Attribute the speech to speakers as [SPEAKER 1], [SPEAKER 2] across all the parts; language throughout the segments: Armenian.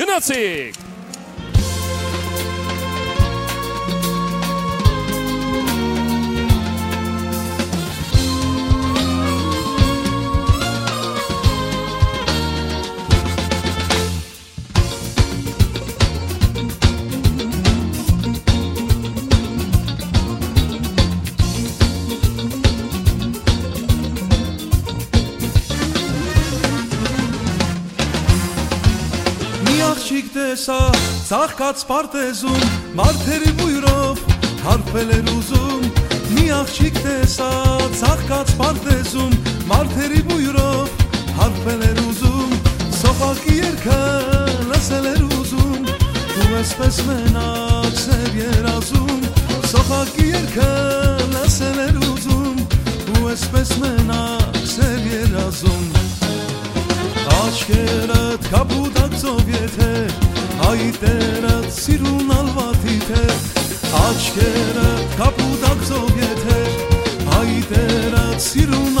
[SPEAKER 1] Gymnastik.
[SPEAKER 2] Աղջիկ տեսա ցաղկած պարտեզում մարտերի բույրով հարփել էր ուզում մի աղջիկ տեսա ցաղկած պարտեզում մարտերի բույրով հարփել էր ուզում սոխակի երգը լսել էր ուզում ու այսպես մենակ սեր երազում սոխակի երգը լսել էր ուզում ու այսպես մենակ սեր երազում եթե Հայտերդ սիրուն ալվատի թե Աչքերդ կապուտակցով եթե Հայտերդ սիրուն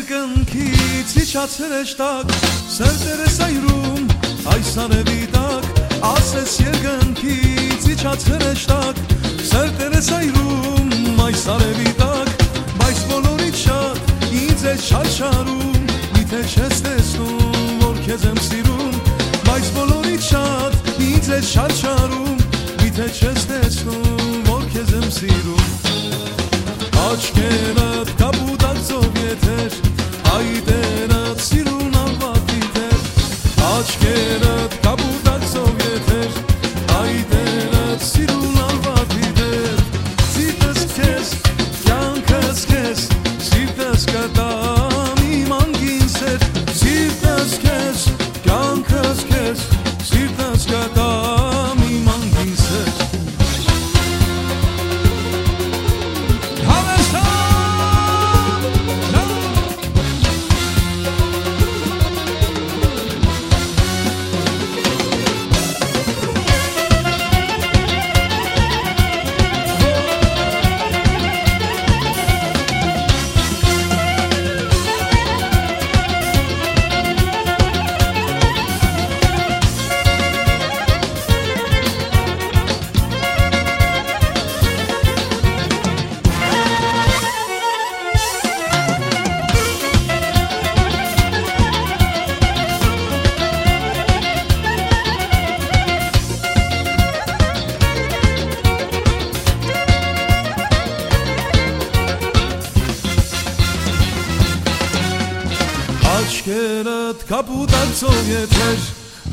[SPEAKER 2] Ասես երկնքից իջացել է շտակ Սերտեր ես այրում այս արևի տակ Ասես երկնքից իջացել է շտակ Սերտեր ես այրում այս արևի տակ Բայց բոլորից շատ ինձ է շարշարում Միթե չես տեսնում որ քեզ եմ սիրում Բայց բոլորից շատ ինձ է շարշարում Միթե չես տեսնում որ քեզ եմ սիրում եթեր haydi Աչքերդ կապուտակցով եթեր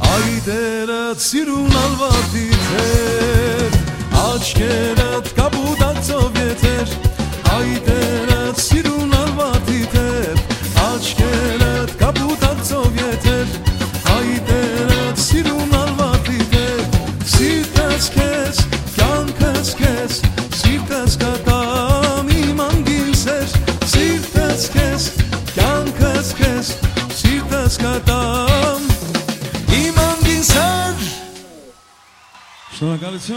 [SPEAKER 2] Այդերդ սիրուն ալվատի թեր Աչքերդ կապուտակցով Sana
[SPEAKER 3] kardeşim.